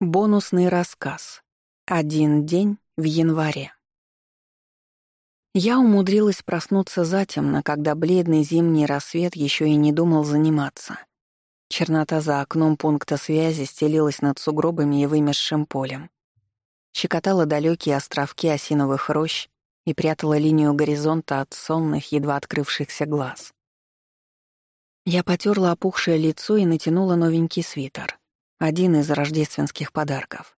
Бонусный рассказ. Один день в январе. Я умудрилась проснуться затемно, когда бледный зимний рассвет еще и не думал заниматься. Чернота за окном пункта связи стелилась над сугробами и вымерзшим полем. Щекотала далекие островки осиновых рощ и прятала линию горизонта от сонных, едва открывшихся глаз. Я потерла опухшее лицо и натянула новенький свитер — один из рождественских подарков.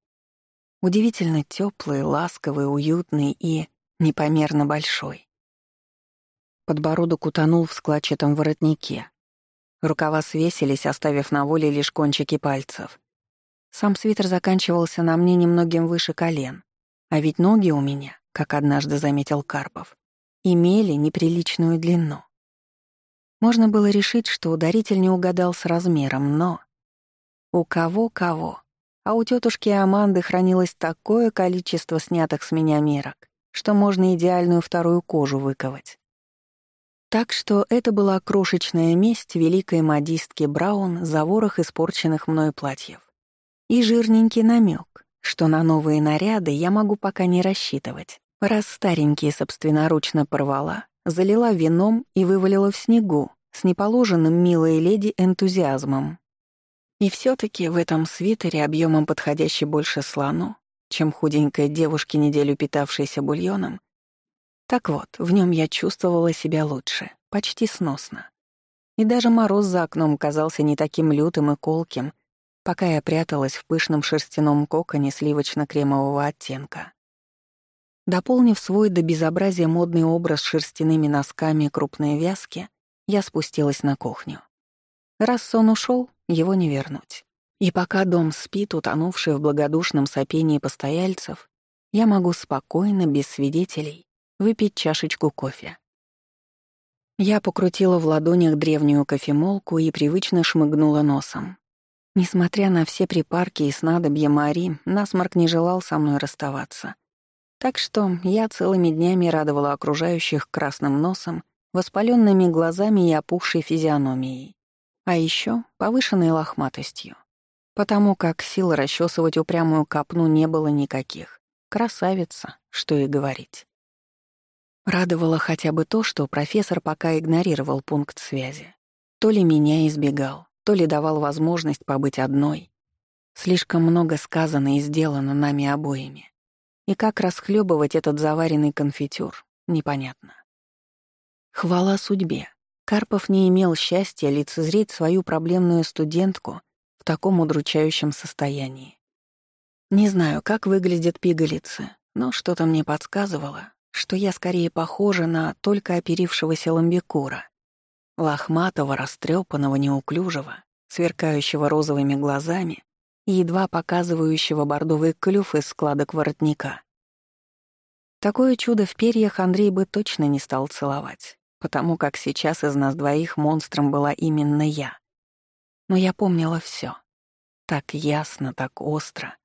Удивительно теплый, ласковый, уютный и непомерно большой. Подбородок утонул в складчатом воротнике. Рукава свесились, оставив на воле лишь кончики пальцев. Сам свитер заканчивался на мне немногим выше колен. А ведь ноги у меня, как однажды заметил Карпов, имели неприличную длину. Можно было решить, что ударитель не угадал с размером, но... У кого-кого. А у тетушки Аманды хранилось такое количество снятых с меня мерок, что можно идеальную вторую кожу выковать. Так что это была крошечная месть великой модистки Браун за ворох испорченных мной платьев. И жирненький намек, что на новые наряды я могу пока не рассчитывать, раз старенькие собственноручно порвала, залила вином и вывалила в снегу с неположенным милой леди энтузиазмом. И все таки в этом свитере, объемом подходящий больше слону, чем худенькой девушке, неделю питавшейся бульоном, так вот, в нем я чувствовала себя лучше, почти сносно. И даже мороз за окном казался не таким лютым и колким, пока я пряталась в пышном шерстяном коконе сливочно-кремового оттенка. Дополнив свой до безобразия модный образ шерстяными носками и крупные вязки, я спустилась на кухню. Раз сон ушел, его не вернуть. И пока дом спит, утонувший в благодушном сопении постояльцев, я могу спокойно, без свидетелей, выпить чашечку кофе. Я покрутила в ладонях древнюю кофемолку и привычно шмыгнула носом. Несмотря на все припарки и снадобья Мари, насморк не желал со мной расставаться. Так что я целыми днями радовала окружающих красным носом, воспаленными глазами и опухшей физиономией. А еще повышенной лохматостью. Потому как сил расчесывать упрямую копну не было никаких. Красавица, что и говорить. Радовало хотя бы то, что профессор пока игнорировал пункт связи. То ли меня избегал, то ли давал возможность побыть одной. Слишком много сказано и сделано нами обоими. И как расхлебывать этот заваренный конфитюр, непонятно. Хвала судьбе, Карпов не имел счастья лицезреть свою проблемную студентку в таком удручающем состоянии. Не знаю, как выглядят пигалицы, но что-то мне подсказывало, что я скорее похожа на только оперившегося ламбикура, лохматого, растрепанного, неуклюжего, сверкающего розовыми глазами и едва показывающего бордовый клюв из складок воротника. Такое чудо в перьях Андрей бы точно не стал целовать потому как сейчас из нас двоих монстром была именно я. Но я помнила все. Так ясно, так остро.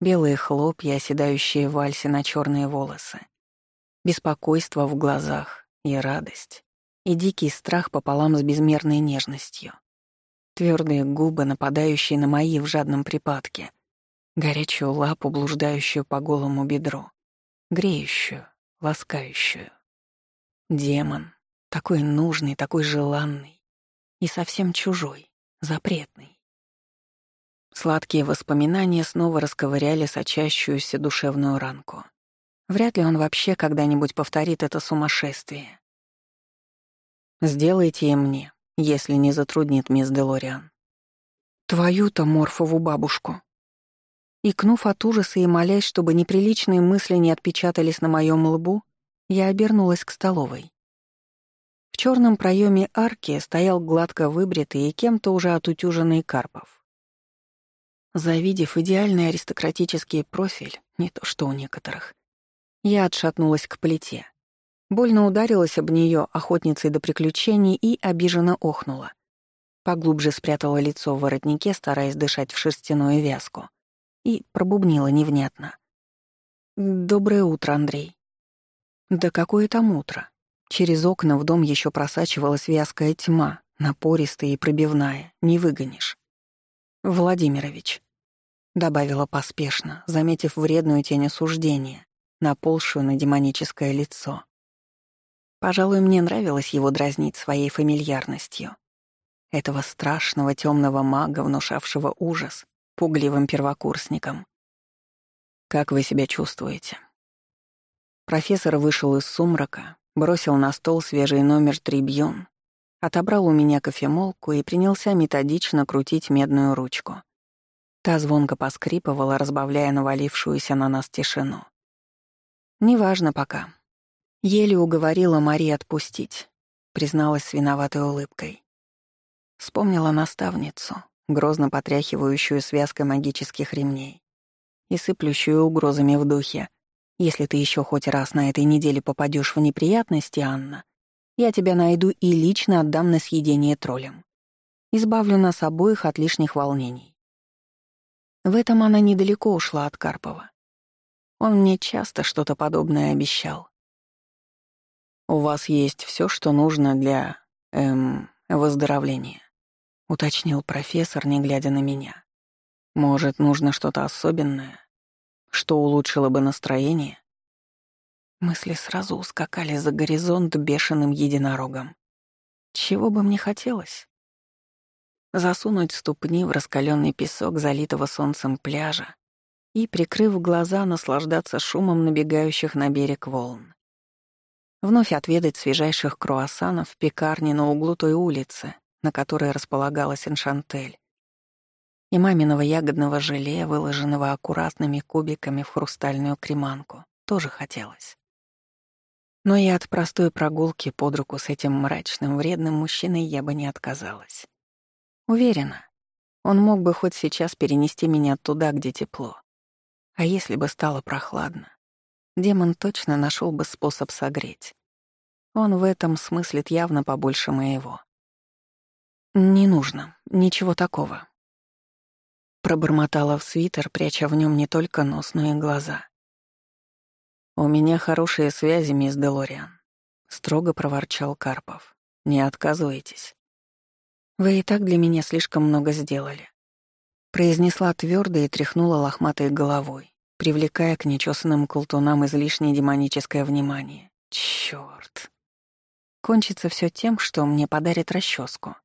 Белые хлопья, оседающие в вальсе на черные волосы. Беспокойство в глазах и радость. И дикий страх пополам с безмерной нежностью. Твердые губы, нападающие на мои в жадном припадке. Горячую лапу, блуждающую по голому бедру. Греющую, ласкающую. Демон. Такой нужный, такой желанный. И совсем чужой, запретный. Сладкие воспоминания снова расковыряли сочащуюся душевную ранку. Вряд ли он вообще когда-нибудь повторит это сумасшествие. «Сделайте и мне, если не затруднит мисс Делориан». «Твою-то морфову бабушку». Икнув от ужаса и молясь, чтобы неприличные мысли не отпечатались на моем лбу, я обернулась к столовой. В черном проеме арки стоял гладко выбритый и кем-то уже отутюженный Карпов. Завидев идеальный аристократический профиль, не то что у некоторых, я отшатнулась к плите. Больно ударилась об нее охотницей до приключений и обиженно охнула. Поглубже спрятала лицо в воротнике, стараясь дышать в шерстяную вязку, и пробубнила невнятно. «Доброе утро, Андрей». Да какое там утро? Через окна в дом еще просачивалась вязкая тьма, напористая и пробивная, не выгонишь. Владимирович. добавила поспешно, заметив вредную тень осуждения, наползшую на демоническое лицо. Пожалуй, мне нравилось его дразнить своей фамильярностью. Этого страшного темного мага, внушавшего ужас пугливым первокурсникам. «Как вы себя чувствуете?» Профессор вышел из сумрака, бросил на стол свежий номер трибьон, отобрал у меня кофемолку и принялся методично крутить медную ручку. Та звонко поскрипывала, разбавляя навалившуюся на нас тишину. «Неважно пока. Еле уговорила Мари отпустить», — призналась с виноватой улыбкой. Вспомнила наставницу, грозно потряхивающую связкой магических ремней и сыплющую угрозами в духе. «Если ты еще хоть раз на этой неделе попадешь в неприятности, Анна, я тебя найду и лично отдам на съедение троллям. Избавлю нас обоих от лишних волнений». В этом она недалеко ушла от Карпова. Он мне часто что-то подобное обещал. «У вас есть все, что нужно для, эм, выздоровления», — уточнил профессор, не глядя на меня. «Может, нужно что-то особенное, что улучшило бы настроение?» Мысли сразу ускакали за горизонт бешеным единорогом. Чего бы мне хотелось? Засунуть ступни в раскаленный песок залитого солнцем пляжа и, прикрыв глаза, наслаждаться шумом набегающих на берег волн. Вновь отведать свежайших круассанов в пекарне на углу той улицы, на которой располагалась Эншантель, и маминого ягодного желе, выложенного аккуратными кубиками в хрустальную креманку, тоже хотелось. Но и от простой прогулки под руку с этим мрачным, вредным мужчиной я бы не отказалась. Уверена, он мог бы хоть сейчас перенести меня туда, где тепло. А если бы стало прохладно, демон точно нашел бы способ согреть. Он в этом смыслит явно побольше моего. «Не нужно, ничего такого». Пробормотала в свитер, пряча в нем не только нос, но и глаза. «У меня хорошие связи, мисс Делориан», — строго проворчал Карпов. «Не отказывайтесь». «Вы и так для меня слишком много сделали», — произнесла твердо и тряхнула лохматой головой, привлекая к нечесанным колтунам излишнее демоническое внимание. Чёрт. Кончится все тем, что мне подарит расческу.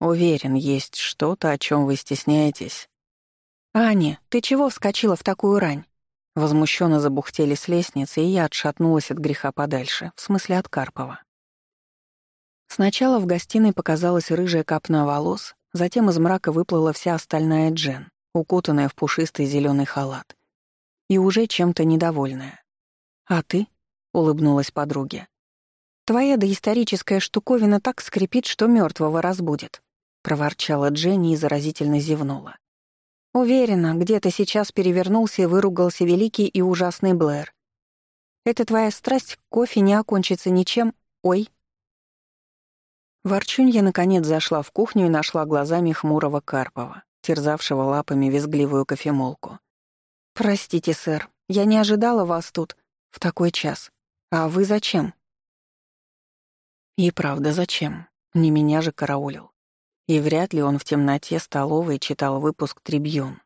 Уверен, есть что-то, о чем вы стесняетесь. «Аня, ты чего вскочила в такую рань?» Возмущенно забухтели с лестницы, и я отшатнулась от греха подальше, в смысле от Карпова. Сначала в гостиной показалась рыжая капна волос, затем из мрака выплыла вся остальная Джен, укутанная в пушистый зеленый халат. И уже чем-то недовольная. «А ты?» — улыбнулась подруге. «Твоя доисторическая штуковина так скрипит, что мертвого разбудит», — проворчала Дженни и заразительно зевнула. «Уверена, где-то сейчас перевернулся и выругался великий и ужасный Блэр. Эта твоя страсть к кофе не окончится ничем... Ой!» Ворчунья наконец зашла в кухню и нашла глазами хмурого Карпова, терзавшего лапами визгливую кофемолку. «Простите, сэр, я не ожидала вас тут в такой час. А вы зачем?» И правда, зачем? Не меня же караулил. И вряд ли он в темноте столовой читал выпуск «Трибьюн».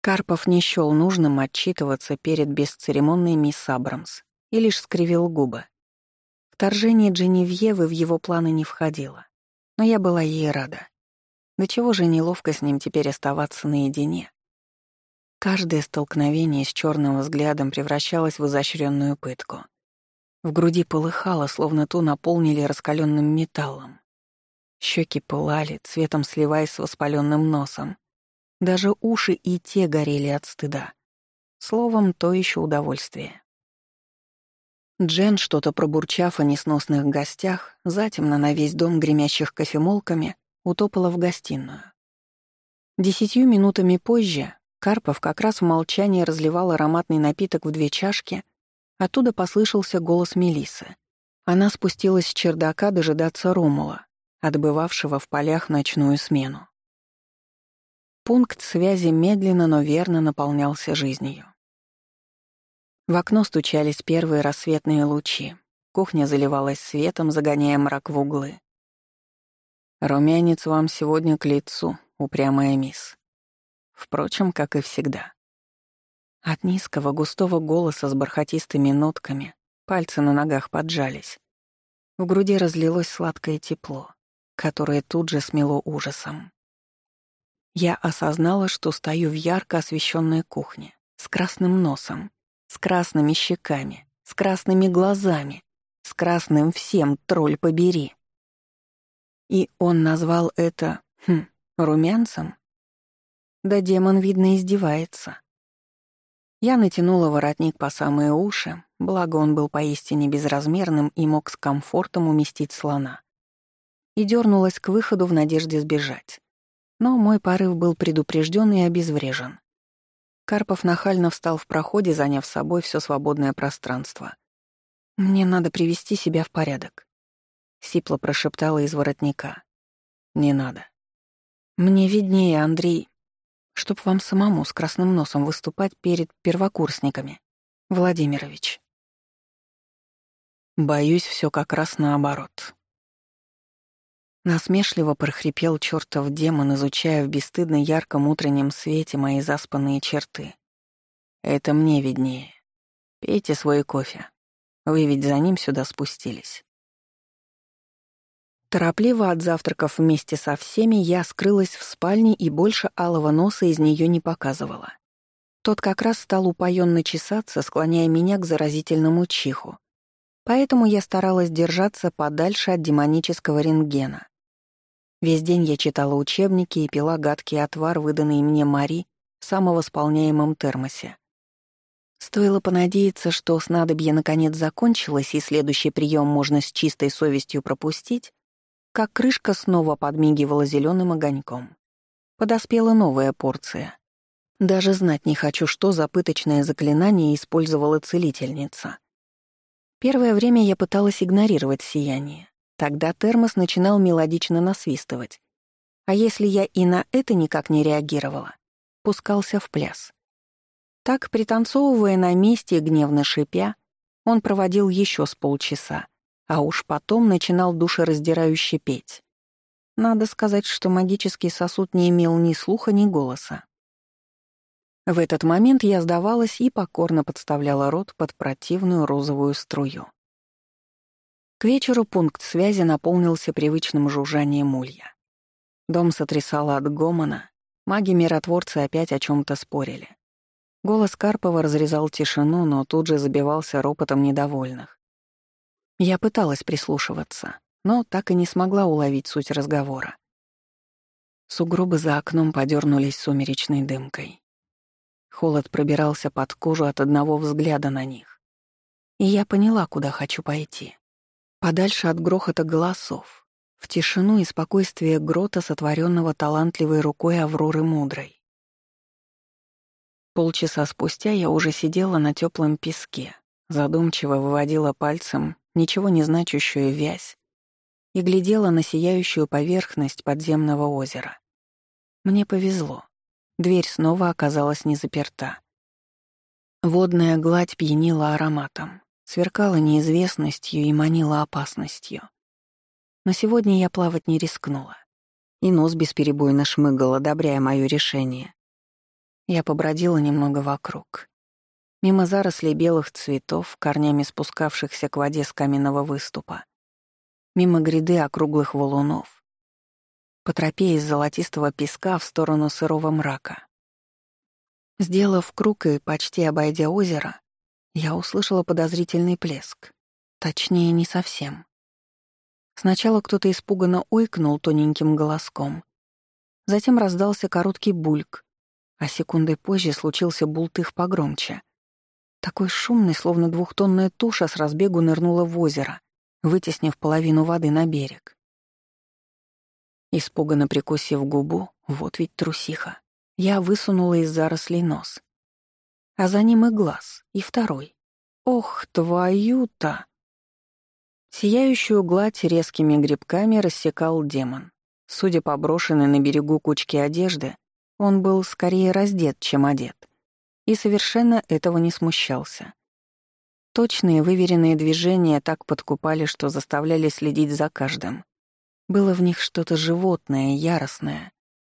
Карпов не счёл нужным отчитываться перед бесцеремонной мисс Абрамс и лишь скривил губы. Вторжение Дженевьевы в его планы не входило, но я была ей рада. До чего же неловко с ним теперь оставаться наедине? Каждое столкновение с черным взглядом превращалось в изощренную пытку. В груди полыхало, словно ту наполнили раскаленным металлом. Щеки пылали, цветом сливаясь с воспаленным носом. Даже уши и те горели от стыда. Словом, то еще удовольствие. Джен, что-то пробурчав о несносных гостях, затемно на весь дом гремящих кофемолками, утопала в гостиную. Десятью минутами позже Карпов как раз в молчании разливал ароматный напиток в две чашки, оттуда послышался голос Мелисы. Она спустилась с чердака дожидаться Ромула, отбывавшего в полях ночную смену. Пункт связи медленно, но верно наполнялся жизнью. В окно стучались первые рассветные лучи. Кухня заливалась светом, загоняя мрак в углы. «Румянец вам сегодня к лицу, упрямая мисс», Впрочем, как и всегда. От низкого густого голоса с бархатистыми нотками пальцы на ногах поджались. В груди разлилось сладкое тепло, которое тут же смело ужасом. Я осознала, что стою в ярко освещенной кухне, с красным носом, с красными щеками, с красными глазами, с красным всем, тролль побери. И он назвал это, хм, румянцем? Да демон, видно, издевается. Я натянула воротник по самые уши, благо он был поистине безразмерным и мог с комфортом уместить слона. И дернулась к выходу в надежде сбежать. Но мой порыв был предупрежден и обезврежен. Карпов нахально встал в проходе, заняв собой все свободное пространство. «Мне надо привести себя в порядок», — сипло прошептала из воротника. «Не надо». «Мне виднее, Андрей, чтоб вам самому с красным носом выступать перед первокурсниками, Владимирович». «Боюсь, все как раз наоборот», Насмешливо прохрипел чертов демон, изучая в бесстыдно ярком утреннем свете мои заспанные черты. «Это мне виднее. Пейте свой кофе. Вы ведь за ним сюда спустились». Торопливо от завтраков вместе со всеми я скрылась в спальне и больше алого носа из нее не показывала. Тот как раз стал упоенно чесаться, склоняя меня к заразительному чиху. Поэтому я старалась держаться подальше от демонического рентгена. Весь день я читала учебники и пила гадкий отвар, выданный мне Мари в самовосполняемом термосе. Стоило понадеяться, что снадобье наконец закончилось и следующий прием можно с чистой совестью пропустить, как крышка снова подмигивала зеленым огоньком. Подоспела новая порция. Даже знать не хочу, что за пыточное заклинание использовала целительница. Первое время я пыталась игнорировать сияние, Тогда термос начинал мелодично насвистывать. А если я и на это никак не реагировала, пускался в пляс. Так, пританцовывая на месте гневно шипя, он проводил еще с полчаса, а уж потом начинал душераздирающе петь. Надо сказать, что магический сосуд не имел ни слуха, ни голоса. В этот момент я сдавалась и покорно подставляла рот под противную розовую струю. К вечеру пункт связи наполнился привычным жужжанием улья. Дом сотрясало от гомона, маги-миротворцы опять о чем то спорили. Голос Карпова разрезал тишину, но тут же забивался ропотом недовольных. Я пыталась прислушиваться, но так и не смогла уловить суть разговора. Сугробы за окном подернулись сумеречной дымкой. Холод пробирался под кожу от одного взгляда на них. И я поняла, куда хочу пойти. Подальше от грохота голосов, в тишину и спокойствие грота, сотворенного талантливой рукой Авроры Мудрой. Полчаса спустя я уже сидела на теплом песке, задумчиво выводила пальцем ничего не значащую вязь и глядела на сияющую поверхность подземного озера. Мне повезло. Дверь снова оказалась не заперта. Водная гладь пьянила ароматом сверкала неизвестностью и манила опасностью. Но сегодня я плавать не рискнула. И нос бесперебойно шмыгал, одобряя моё решение. Я побродила немного вокруг. Мимо зарослей белых цветов, корнями спускавшихся к воде с каменного выступа. Мимо гряды округлых валунов. По тропе из золотистого песка в сторону сырого мрака. Сделав круг и почти обойдя озеро, я услышала подозрительный плеск. Точнее, не совсем. Сначала кто-то испуганно ойкнул тоненьким голоском. Затем раздался короткий бульк, а секундой позже случился бултых погромче. Такой шумный, словно двухтонная туша с разбегу нырнула в озеро, вытеснив половину воды на берег. Испуганно прикусив губу, вот ведь трусиха, я высунула из зарослей нос а за ним и глаз, и второй. Ох, твою-то! Сияющую гладь резкими грибками рассекал демон. Судя по брошенной на берегу кучке одежды, он был скорее раздет, чем одет. И совершенно этого не смущался. Точные выверенные движения так подкупали, что заставляли следить за каждым. Было в них что-то животное, яростное.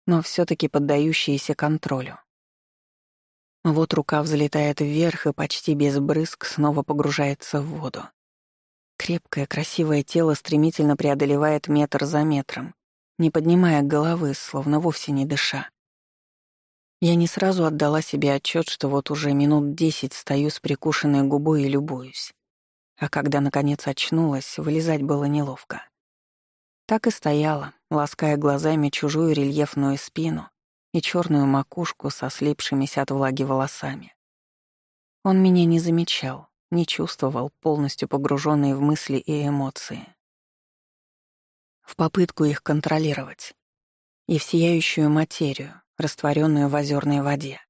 но все таки поддающиеся контролю. Вот рука взлетает вверх и почти без брызг снова погружается в воду. Крепкое, красивое тело стремительно преодолевает метр за метром, не поднимая головы, словно вовсе не дыша. Я не сразу отдала себе отчет, что вот уже минут десять стою с прикушенной губой и любуюсь. А когда, наконец, очнулась, вылезать было неловко. Так и стояла, лаская глазами чужую рельефную спину и черную макушку со слипшимися от влаги волосами. Он меня не замечал, не чувствовал, полностью погруженный в мысли и эмоции. В попытку их контролировать. И в сияющую материю, растворенную в озерной воде.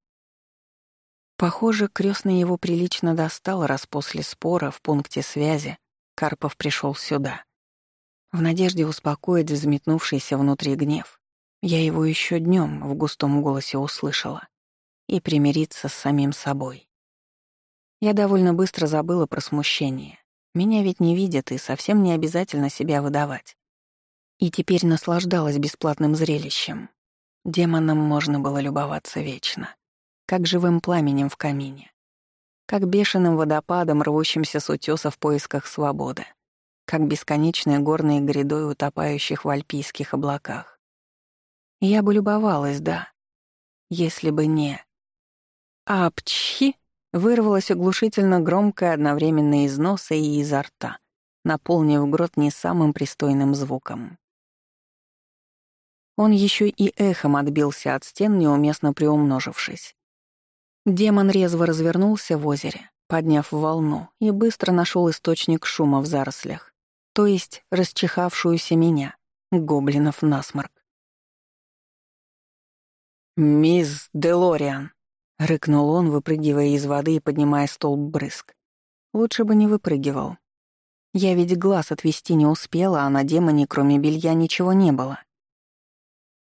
Похоже, крестный его прилично достал, раз после спора в пункте связи Карпов пришел сюда. В надежде успокоить взметнувшийся внутри гнев. Я его еще днем в густом голосе услышала. И примириться с самим собой. Я довольно быстро забыла про смущение. Меня ведь не видят, и совсем не обязательно себя выдавать. И теперь наслаждалась бесплатным зрелищем. Демоном можно было любоваться вечно. Как живым пламенем в камине. Как бешеным водопадом, рвущимся с утёса в поисках свободы. Как бесконечной горной грядой, утопающих в альпийских облаках. Я бы любовалась, да. Если бы не... «Апчхи!» вырвалось оглушительно громкое одновременно из носа и изо рта, наполнив грот не самым пристойным звуком. Он еще и эхом отбился от стен, неуместно приумножившись. Демон резво развернулся в озере, подняв волну, и быстро нашел источник шума в зарослях, то есть расчихавшуюся меня, гоблинов насморк. «Мисс Делориан!» — рыкнул он, выпрыгивая из воды и поднимая столб брызг. Лучше бы не выпрыгивал. Я ведь глаз отвести не успела, а на демоне, кроме белья, ничего не было.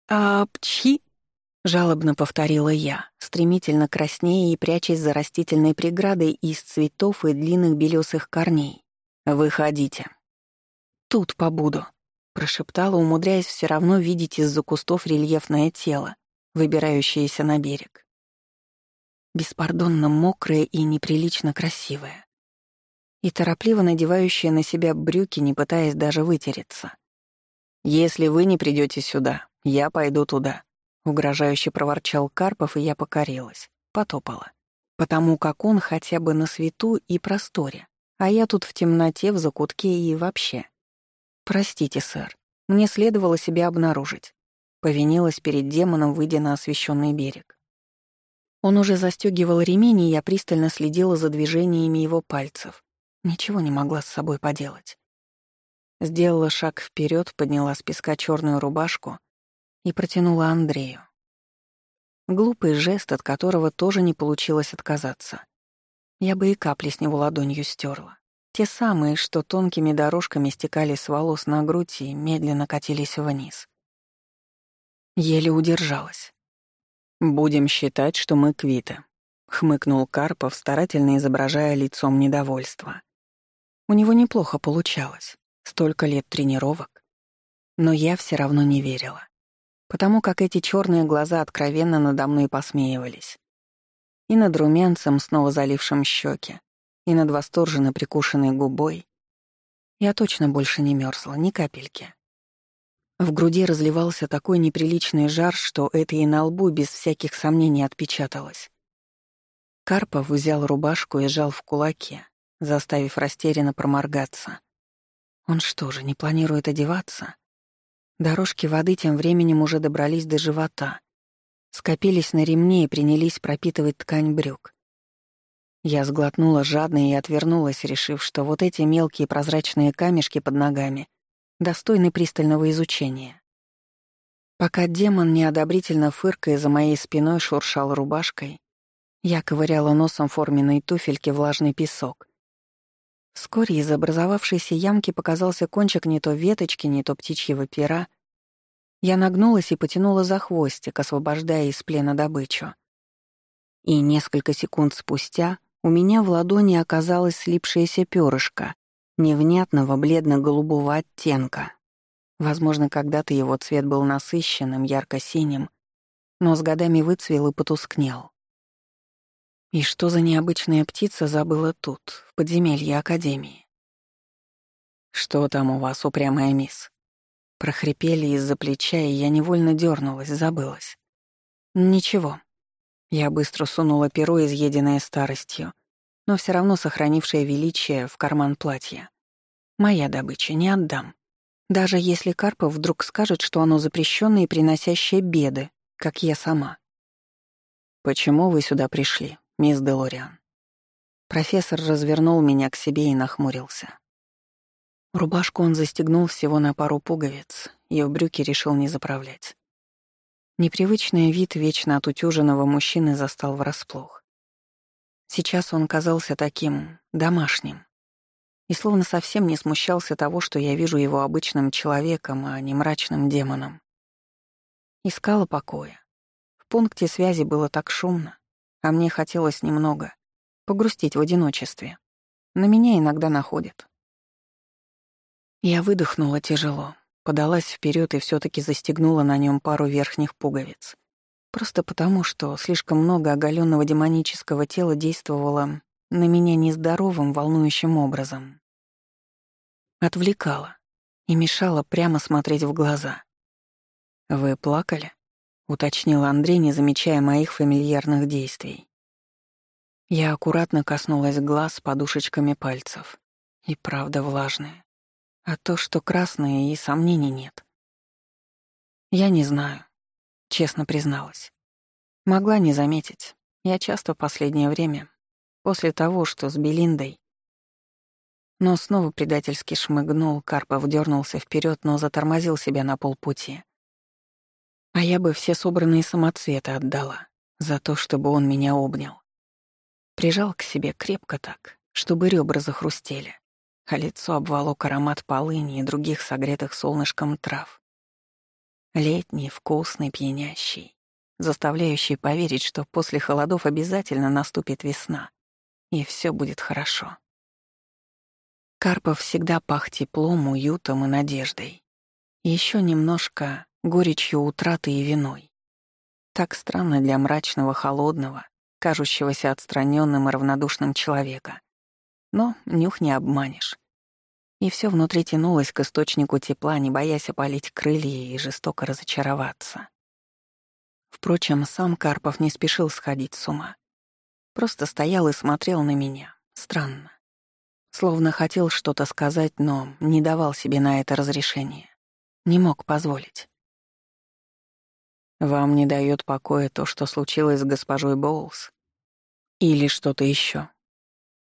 «Апчхи!» — жалобно повторила я, стремительно краснея и прячась за растительной преградой из цветов и длинных белесых корней. «Выходите». «Тут побуду», — прошептала, умудряясь все равно видеть из-за кустов рельефное тело, выбирающаяся на берег. Беспардонно мокрая и неприлично красивая. И торопливо надевающая на себя брюки, не пытаясь даже вытереться. «Если вы не придете сюда, я пойду туда», — угрожающе проворчал Карпов, и я покорилась, потопала. Потому как он хотя бы на свету и просторе, а я тут в темноте, в закутке и вообще. Простите, сэр, мне следовало себя обнаружить. Повинилась перед демоном, выйдя на освещенный берег. Он уже застегивал ремень, и я пристально следила за движениями его пальцев. Ничего не могла с собой поделать. Сделала шаг вперед, подняла с песка черную рубашку и протянула Андрею. Глупый жест, от которого тоже не получилось отказаться. Я бы и капли с него ладонью стерла. Те самые, что тонкими дорожками стекали с волос на грудь и медленно катились вниз. Еле удержалась. «Будем считать, что мы квиты», — хмыкнул Карпов, старательно изображая лицом недовольство. У него неплохо получалось, столько лет тренировок. Но я все равно не верила, потому как эти черные глаза откровенно надо мной посмеивались. И над румянцем, снова залившим щеки, и над восторженно прикушенной губой. Я точно больше не мерзла, ни капельки. В груди разливался такой неприличный жар, что это и на лбу без всяких сомнений отпечаталось. Карпов взял рубашку и сжал в кулаке, заставив растерянно проморгаться. Он что же, не планирует одеваться? Дорожки воды тем временем уже добрались до живота, скопились на ремне и принялись пропитывать ткань брюк. Я сглотнула жадно и отвернулась, решив, что вот эти мелкие прозрачные камешки под ногами — достойный пристального изучения. Пока демон неодобрительно фыркая за моей спиной шуршал рубашкой, я ковыряла носом форменной туфельки влажный песок. Вскоре из образовавшейся ямки показался кончик не то веточки, не то птичьего пера. Я нагнулась и потянула за хвостик, освобождая из плена добычу. И несколько секунд спустя у меня в ладони оказалось слипшееся перышко, невнятного бледно-голубого оттенка. Возможно, когда-то его цвет был насыщенным, ярко-синим, но с годами выцвел и потускнел. И что за необычная птица забыла тут, в подземелье Академии? «Что там у вас, упрямая мисс?» Прохрипели из-за плеча, и я невольно дернулась, забылась. «Ничего». Я быстро сунула перо, изъеденное старостью, но все равно сохранившее величие в карман платья. Моя добыча, не отдам. Даже если Карпов вдруг скажет, что оно запрещенное и приносящее беды, как я сама. «Почему вы сюда пришли, мисс Делориан?» Профессор развернул меня к себе и нахмурился. Рубашку он застегнул всего на пару пуговиц и в брюки решил не заправлять. Непривычный вид вечно отутюженного мужчины застал врасплох. Сейчас он казался таким домашним и словно совсем не смущался того, что я вижу его обычным человеком, а не мрачным демоном. Искала покоя. В пункте связи было так шумно, а мне хотелось немного погрустить в одиночестве. На меня иногда находит. Я выдохнула тяжело, подалась вперед и все таки застегнула на нем пару верхних пуговиц. Просто потому, что слишком много оголенного демонического тела действовало на меня нездоровым, волнующим образом. Отвлекала и мешала прямо смотреть в глаза. «Вы плакали?» — уточнил Андрей, не замечая моих фамильярных действий. Я аккуратно коснулась глаз подушечками пальцев. И правда влажные. А то, что красные, и сомнений нет. Я не знаю, честно призналась. Могла не заметить. Я часто в последнее время, после того, что с Белиндой, но снова предательски шмыгнул, Карпов дернулся вперед, но затормозил себя на полпути. А я бы все собранные самоцветы отдала за то, чтобы он меня обнял. Прижал к себе крепко так, чтобы ребра захрустели, а лицо обволок аромат полыни и других согретых солнышком трав. Летний, вкусный, пьянящий, заставляющий поверить, что после холодов обязательно наступит весна, и все будет хорошо. Карпов всегда пах теплом, уютом и надеждой. Еще немножко горечью утраты и виной. Так странно для мрачного, холодного, кажущегося отстраненным и равнодушным человека. Но нюх не обманешь. И все внутри тянулось к источнику тепла, не боясь опалить крылья и жестоко разочароваться. Впрочем, сам Карпов не спешил сходить с ума. Просто стоял и смотрел на меня. Странно. Словно хотел что-то сказать, но не давал себе на это разрешение. Не мог позволить. «Вам не дает покоя то, что случилось с госпожой Боулс? Или что-то еще?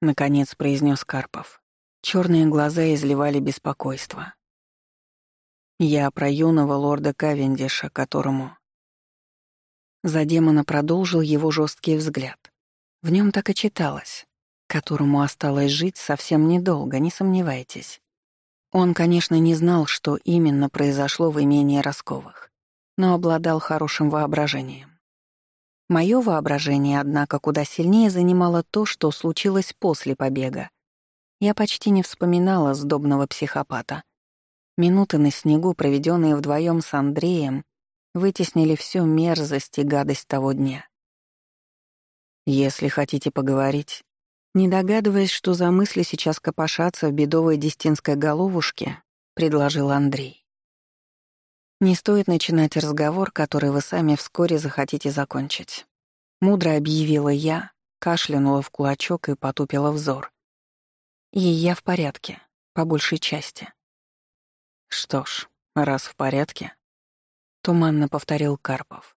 наконец произнес Карпов. Черные глаза изливали беспокойство. Я про юного лорда Кавендиша, которому... За демона продолжил его жесткий взгляд. В нем так и читалось которому осталось жить совсем недолго, не сомневайтесь. Он, конечно, не знал, что именно произошло в имении Росковых, но обладал хорошим воображением. Моё воображение, однако, куда сильнее занимало то, что случилось после побега. Я почти не вспоминала сдобного психопата. Минуты на снегу, проведенные вдвоем с Андреем, вытеснили всю мерзость и гадость того дня. Если хотите поговорить, не догадываясь, что за мысли сейчас копошатся в бедовой дестинской головушке, предложил Андрей. Не стоит начинать разговор, который вы сами вскоре захотите закончить. Мудро объявила я, кашлянула в кулачок и потупила взор. И я в порядке, по большей части. Что ж, раз в порядке, туманно повторил Карпов.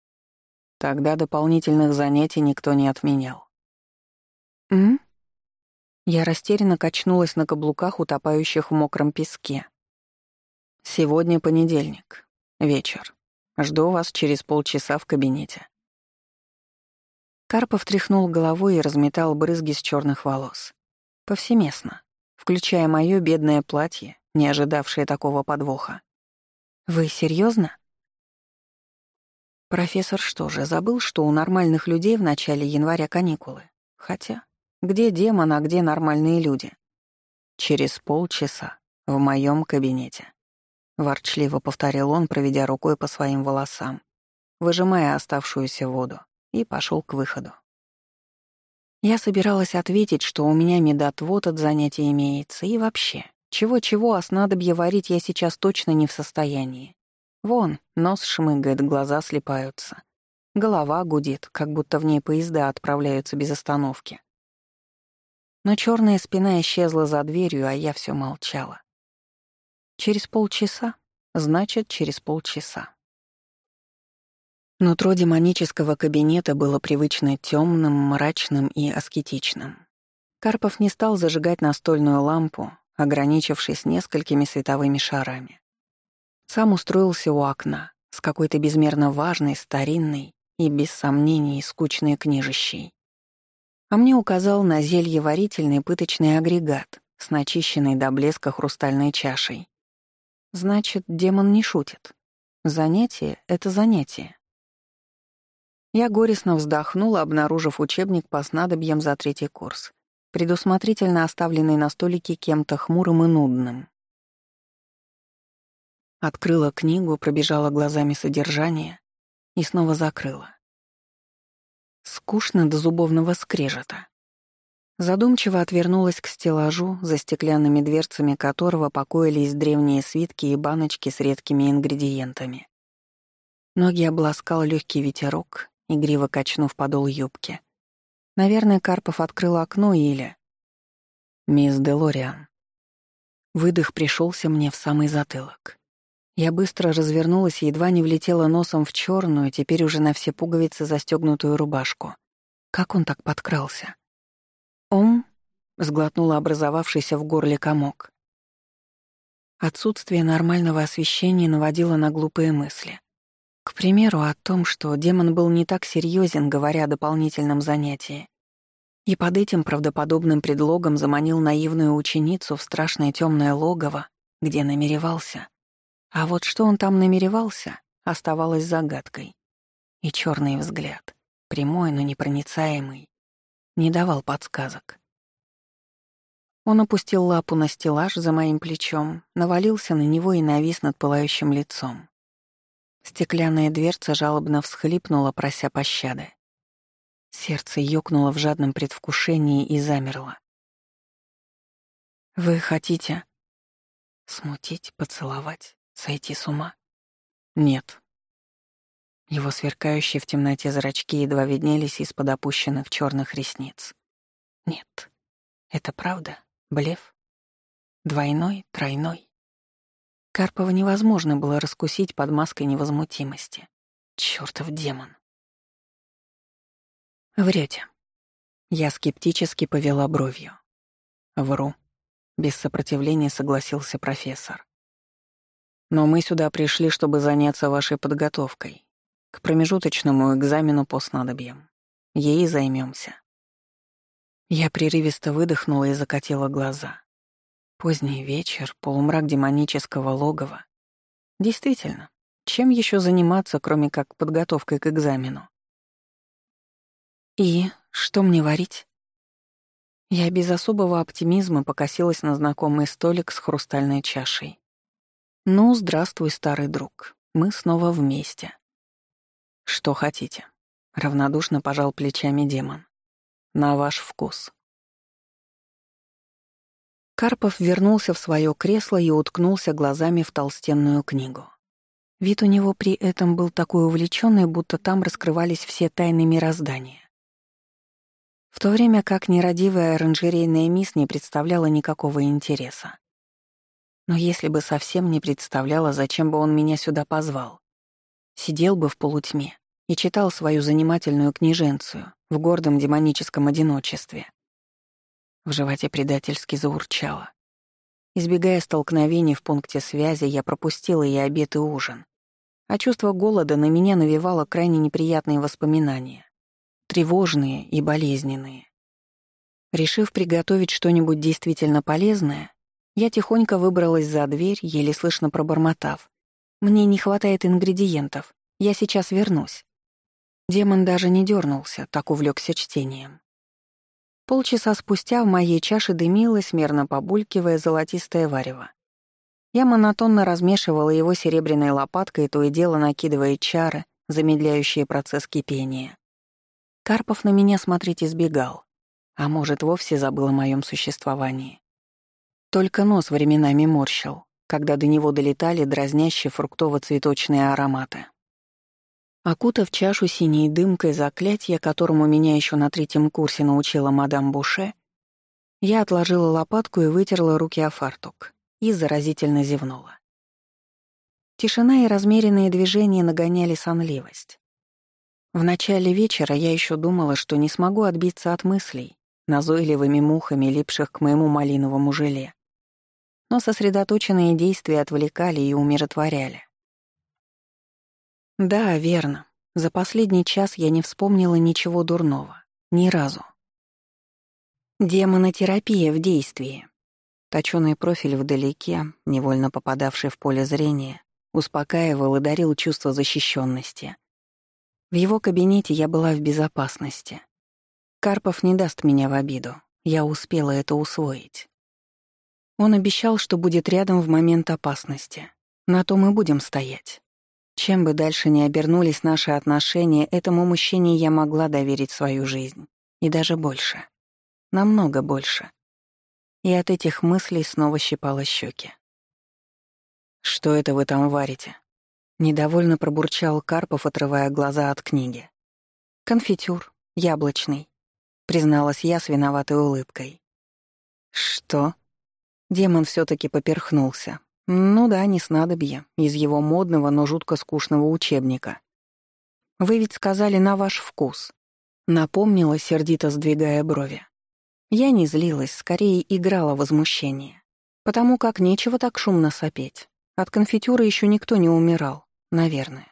Тогда дополнительных занятий никто не отменял. М? Я растерянно качнулась на каблуках, утопающих в мокром песке. «Сегодня понедельник. Вечер. Жду вас через полчаса в кабинете». Карпов тряхнул головой и разметал брызги с черных волос. Повсеместно, включая мое бедное платье, не ожидавшее такого подвоха. «Вы серьезно? Профессор что же, забыл, что у нормальных людей в начале января каникулы? Хотя где демон, а где нормальные люди? Через полчаса в моем кабинете. Ворчливо повторил он, проведя рукой по своим волосам. выжимая оставшуюся воду, и пошел к выходу. Я собиралась ответить, что у меня медотвод от занятия имеется, и вообще, чего-чего, а снадобье варить я сейчас точно не в состоянии. Вон, нос шмыгает, глаза слепаются. Голова гудит, как будто в ней поезда отправляются без остановки. Но черная спина исчезла за дверью, а я все молчала. Через полчаса? Значит, через полчаса. Нутро демонического кабинета было привычно темным, мрачным и аскетичным. Карпов не стал зажигать настольную лампу, ограничившись несколькими световыми шарами. Сам устроился у окна с какой-то безмерно важной, старинной и, без сомнений, скучной книжищей. А мне указал на зелье варительный пыточный агрегат с начищенной до блеска хрустальной чашей. Значит, демон не шутит. Занятие — это занятие. Я горестно вздохнула, обнаружив учебник по снадобьям за третий курс, предусмотрительно оставленный на столике кем-то хмурым и нудным. Открыла книгу, пробежала глазами содержание и снова закрыла. Скучно до зубовного скрежета. Задумчиво отвернулась к стеллажу, за стеклянными дверцами которого покоились древние свитки и баночки с редкими ингредиентами. Ноги обласкал легкий ветерок, игриво качнув подол юбки. Наверное, Карпов открыл окно или... «Мисс Делориан». Выдох пришелся мне в самый затылок. Я быстро развернулась и едва не влетела носом в черную, теперь уже на все пуговицы застегнутую рубашку. Как он так подкрался? «Ом?» — сглотнула образовавшийся в горле комок. Отсутствие нормального освещения наводило на глупые мысли. К примеру, о том, что демон был не так серьезен, говоря о дополнительном занятии. И под этим правдоподобным предлогом заманил наивную ученицу в страшное темное логово, где намеревался а вот что он там намеревался, оставалось загадкой. И черный взгляд, прямой, но непроницаемый, не давал подсказок. Он опустил лапу на стеллаж за моим плечом, навалился на него и навис над пылающим лицом. Стеклянная дверца жалобно всхлипнула, прося пощады. Сердце ёкнуло в жадном предвкушении и замерло. «Вы хотите...» Смутить, поцеловать, Сойти с ума? Нет. Его сверкающие в темноте зрачки едва виднелись из-под опущенных черных ресниц. Нет. Это правда? Блеф? Двойной? Тройной? Карпова невозможно было раскусить под маской невозмутимости. Чёртов демон. Врете. Я скептически повела бровью. Вру. Без сопротивления согласился профессор. Но мы сюда пришли, чтобы заняться вашей подготовкой к промежуточному экзамену по снадобьям. Ей займемся. Я прерывисто выдохнула и закатила глаза. Поздний вечер, полумрак демонического логова. Действительно, чем еще заниматься, кроме как подготовкой к экзамену? И что мне варить? Я без особого оптимизма покосилась на знакомый столик с хрустальной чашей. «Ну, здравствуй, старый друг. Мы снова вместе». «Что хотите?» — равнодушно пожал плечами демон. «На ваш вкус». Карпов вернулся в свое кресло и уткнулся глазами в толстенную книгу. Вид у него при этом был такой увлеченный, будто там раскрывались все тайны мироздания. В то время как нерадивая оранжерейная мисс не представляла никакого интереса. Но если бы совсем не представляла, зачем бы он меня сюда позвал. Сидел бы в полутьме и читал свою занимательную книженцию в гордом демоническом одиночестве. В животе предательски заурчало. Избегая столкновений в пункте связи, я пропустила и обед, и ужин. А чувство голода на меня навевало крайне неприятные воспоминания. Тревожные и болезненные. Решив приготовить что-нибудь действительно полезное, я тихонько выбралась за дверь, еле слышно пробормотав. «Мне не хватает ингредиентов. Я сейчас вернусь». Демон даже не дернулся, так увлекся чтением. Полчаса спустя в моей чаше дымилось, мерно побулькивая золотистое варево. Я монотонно размешивала его серебряной лопаткой, то и дело накидывая чары, замедляющие процесс кипения. Карпов на меня смотреть избегал, а может, вовсе забыл о моем существовании. Только нос временами морщил, когда до него долетали дразнящие фруктово-цветочные ароматы. Окутав чашу синей дымкой заклятия, которому меня еще на третьем курсе научила мадам Буше, я отложила лопатку и вытерла руки о фартук и заразительно зевнула. Тишина и размеренные движения нагоняли сонливость. В начале вечера я еще думала, что не смогу отбиться от мыслей, назойливыми мухами, липших к моему малиновому желе. Но сосредоточенные действия отвлекали и умиротворяли. Да, верно. За последний час я не вспомнила ничего дурного. Ни разу. Демонотерапия в действии. Точёный профиль вдалеке, невольно попадавший в поле зрения, успокаивал и дарил чувство защищенности. В его кабинете я была в безопасности. Карпов не даст меня в обиду. Я успела это усвоить. Он обещал, что будет рядом в момент опасности. На то мы будем стоять. Чем бы дальше ни обернулись наши отношения, этому мужчине я могла доверить свою жизнь. И даже больше. Намного больше. И от этих мыслей снова щипало щеки. «Что это вы там варите?» Недовольно пробурчал Карпов, отрывая глаза от книги. «Конфитюр. Яблочный», — призналась я с виноватой улыбкой. «Что?» Демон все таки поперхнулся, ну да, не снадобье, из его модного, но жутко скучного учебника. Вы ведь сказали на ваш вкус. Напомнила, сердито сдвигая брови. Я не злилась, скорее играла возмущение. Потому как нечего так шумно сопеть. От конфитюра еще никто не умирал, наверное.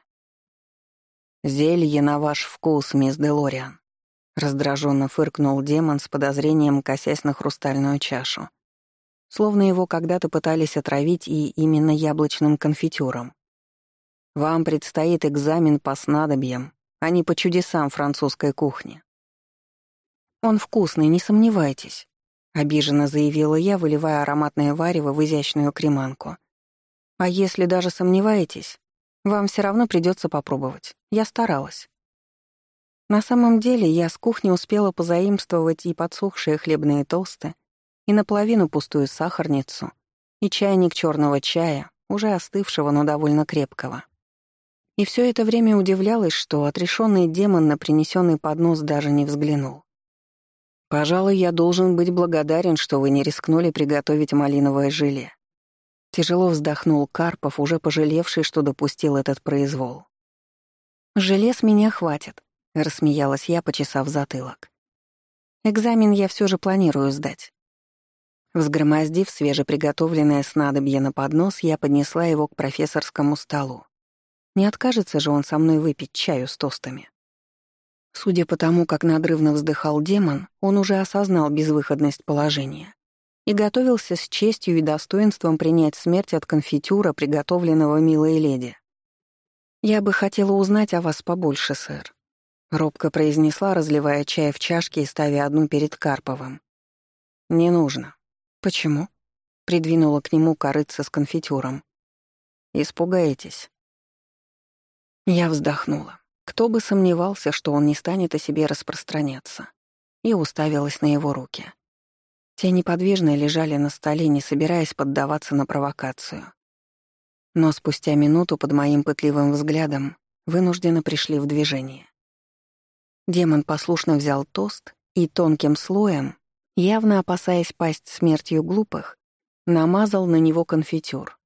«Зелье на ваш вкус, мисс Делориан», — раздраженно фыркнул демон с подозрением, косясь на хрустальную чашу словно его когда-то пытались отравить и именно яблочным конфитюром. Вам предстоит экзамен по снадобьям, а не по чудесам французской кухни. Он вкусный, не сомневайтесь, обиженно заявила я, выливая ароматное варево в изящную креманку. А если даже сомневаетесь, вам все равно придется попробовать. Я старалась. На самом деле я с кухни успела позаимствовать и подсохшие хлебные тосты, и наполовину пустую сахарницу, и чайник черного чая, уже остывшего, но довольно крепкого. И все это время удивлялась, что отрешенный демон на принесенный поднос даже не взглянул. «Пожалуй, я должен быть благодарен, что вы не рискнули приготовить малиновое желе». Тяжело вздохнул Карпов, уже пожалевший, что допустил этот произвол. «Желе с меня хватит», — рассмеялась я, почесав затылок. «Экзамен я все же планирую сдать. Взгромоздив свежеприготовленное снадобье на поднос, я поднесла его к профессорскому столу. Не откажется же он со мной выпить чаю с тостами. Судя по тому, как надрывно вздыхал демон, он уже осознал безвыходность положения и готовился с честью и достоинством принять смерть от конфитюра, приготовленного милой леди. «Я бы хотела узнать о вас побольше, сэр», — робко произнесла, разливая чай в чашке и ставя одну перед Карповым. «Не нужно», «Почему?» — придвинула к нему корыца с конфитюром. «Испугаетесь?» Я вздохнула. Кто бы сомневался, что он не станет о себе распространяться. И уставилась на его руки. Те неподвижно лежали на столе, не собираясь поддаваться на провокацию. Но спустя минуту под моим пытливым взглядом вынужденно пришли в движение. Демон послушно взял тост и тонким слоем явно опасаясь пасть смертью глупых, намазал на него конфитюр.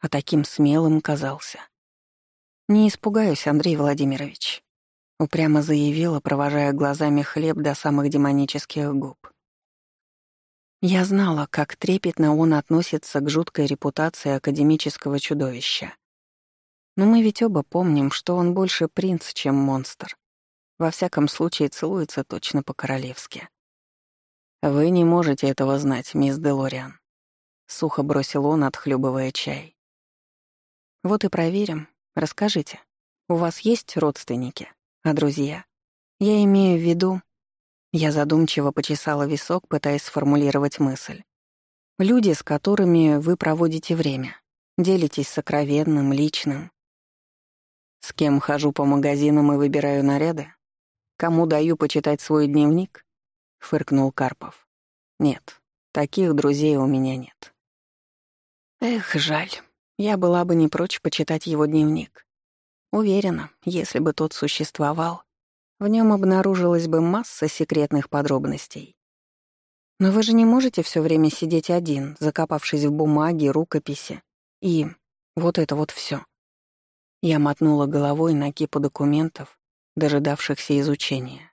А таким смелым казался. «Не испугаюсь, Андрей Владимирович», — упрямо заявила, провожая глазами хлеб до самых демонических губ. Я знала, как трепетно он относится к жуткой репутации академического чудовища. Но мы ведь оба помним, что он больше принц, чем монстр. Во всяком случае, целуется точно по-королевски. «Вы не можете этого знать, мисс Делориан», — сухо бросил он, отхлебывая чай. «Вот и проверим. Расскажите, у вас есть родственники, а друзья? Я имею в виду...» Я задумчиво почесала висок, пытаясь сформулировать мысль. «Люди, с которыми вы проводите время, делитесь сокровенным, личным». С кем хожу по магазинам и выбираю наряды? Кому даю почитать свой дневник? Фыркнул Карпов. Нет, таких друзей у меня нет. Эх, жаль. Я была бы не прочь почитать его дневник. Уверена, если бы тот существовал, в нем обнаружилась бы масса секретных подробностей. Но вы же не можете все время сидеть один, закопавшись в бумаге, рукописи. И вот это вот все. Я мотнула головой на кипу документов, дожидавшихся изучения.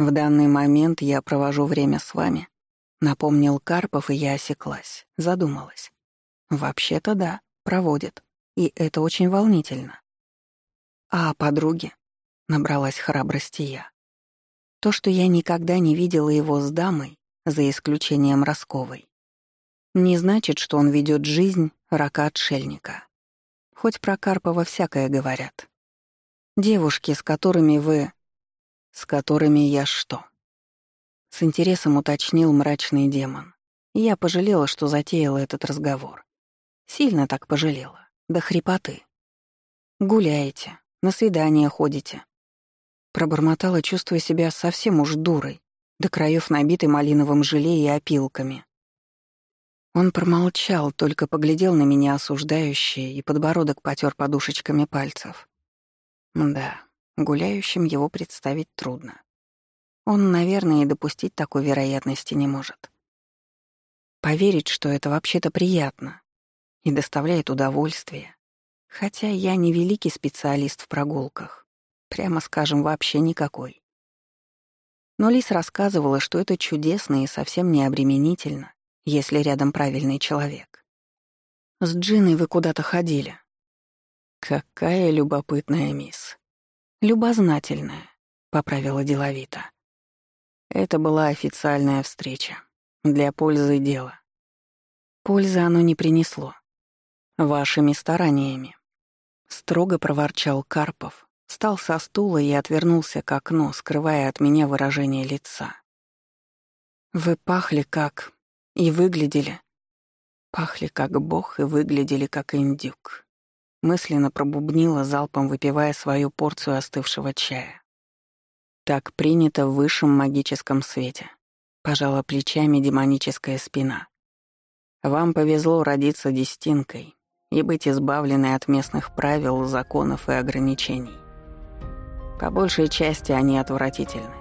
В данный момент я провожу время с вами, напомнил Карпов, и я осеклась, задумалась. Вообще-то да, проводит, и это очень волнительно. А подруги? Набралась храбрости я. То, что я никогда не видела его с дамой, за исключением Росковой, не значит, что он ведет жизнь рака-отшельника. Хоть про Карпова всякое говорят. Девушки, с которыми вы... С которыми я что? С интересом уточнил мрачный демон. я пожалела, что затеяла этот разговор. Сильно так пожалела. До хрипоты. Гуляете, на свидания ходите, Пробормотала, чувствуя себя совсем уж дурой, до краев набитой малиновым желе и опилками. Он промолчал, только поглядел на меня осуждающе и подбородок потер подушечками пальцев. Да, гуляющим его представить трудно. Он, наверное, и допустить такой вероятности не может. Поверить, что это вообще-то приятно и доставляет удовольствие. Хотя я не великий специалист в прогулках. Прямо скажем, вообще никакой. Но Лис рассказывала, что это чудесно и совсем не обременительно, если рядом правильный человек. «С Джиной вы куда-то ходили». «Какая любопытная мисс». «Любознательная», — поправила деловито. Это была официальная встреча. Для пользы дела. Пользы оно не принесло. Вашими стараниями. Строго проворчал Карпов, Встал со стула и отвернулся к окну, скрывая от меня выражение лица. «Вы пахли как... и выглядели...» Пахли как бог и выглядели как индюк. Мысленно пробубнила, залпом выпивая свою порцию остывшего чая. Так принято в высшем магическом свете. Пожала плечами демоническая спина. Вам повезло родиться дестинкой и быть избавленной от местных правил, законов и ограничений. По большей части они отвратительны.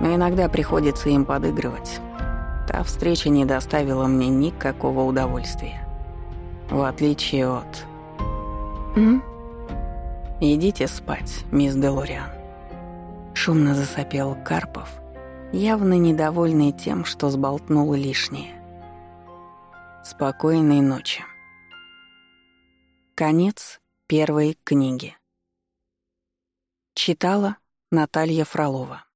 Но иногда приходится им подыгрывать. Та встреча не доставила мне никакого удовольствия. В отличие от... «М?» «Идите спать, мисс Делориан». Шумно засопел Карпов, явно недовольный тем, что сболтнул лишнее. Спокойной ночи. Конец первой книги. Читала Наталья Фролова.